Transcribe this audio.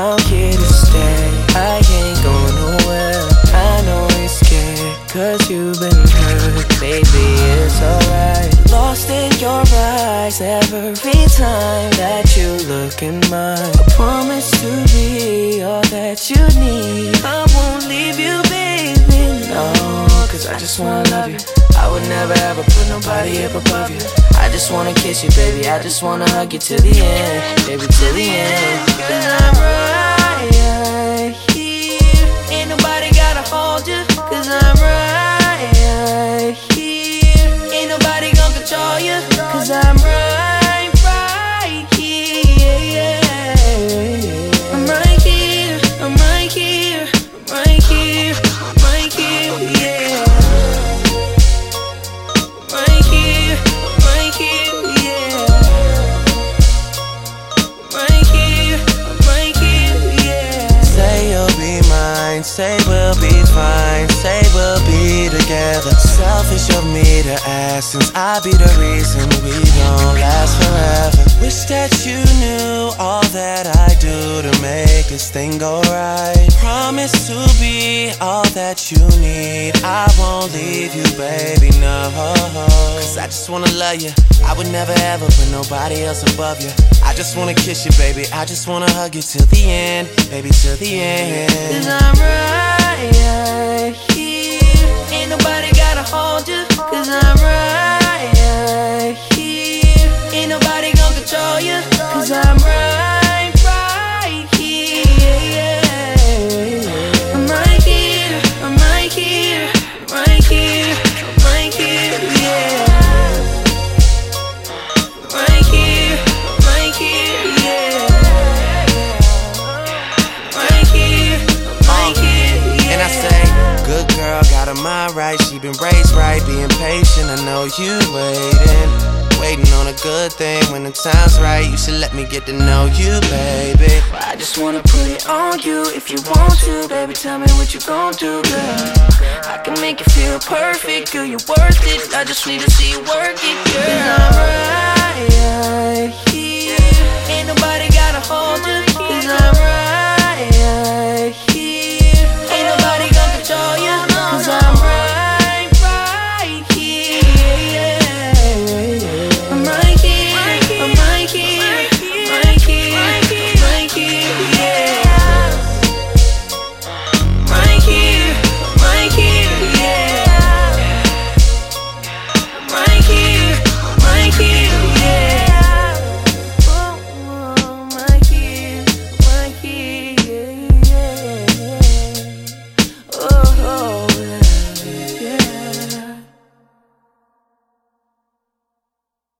I'm here to stay. I ain't going nowhere. I know you're scared, cause you've been hurt. Baby, it's alright. Lost in your eyes every time that you look in mine. I promise to be all that you need. I won't leave you, baby. No, cause I just wanna love you. I would never ever put nobody up above you. I just wanna kiss you, baby. I just wanna hug you till the end, baby, till the end. Say we'll be fine, say we'll be together. Selfish of me to ask, since I be the reason we don't last forever. Wish that you knew all that I do to make this thing go right. Promise to all that you need. I won't leave you, baby, no. Cause I just wanna love you. I would never ever put nobody else above you. I just wanna kiss you, baby. I just wanna hug you till the end, baby, till the Cause end. I'm right here. Ain't nobody gotta hold you. Cause I'm right here. Ain't nobody gonna control you. Cause I'm right, right. She been raised right, being patient. I know you waiting. Waiting on a good thing when the time's right. You should let me get to know you, baby. I just wanna put it on you if you want to, baby. Tell me what you gon' do, girl. I can make you feel perfect, girl. You're worth it. I just need to see you work it, girl.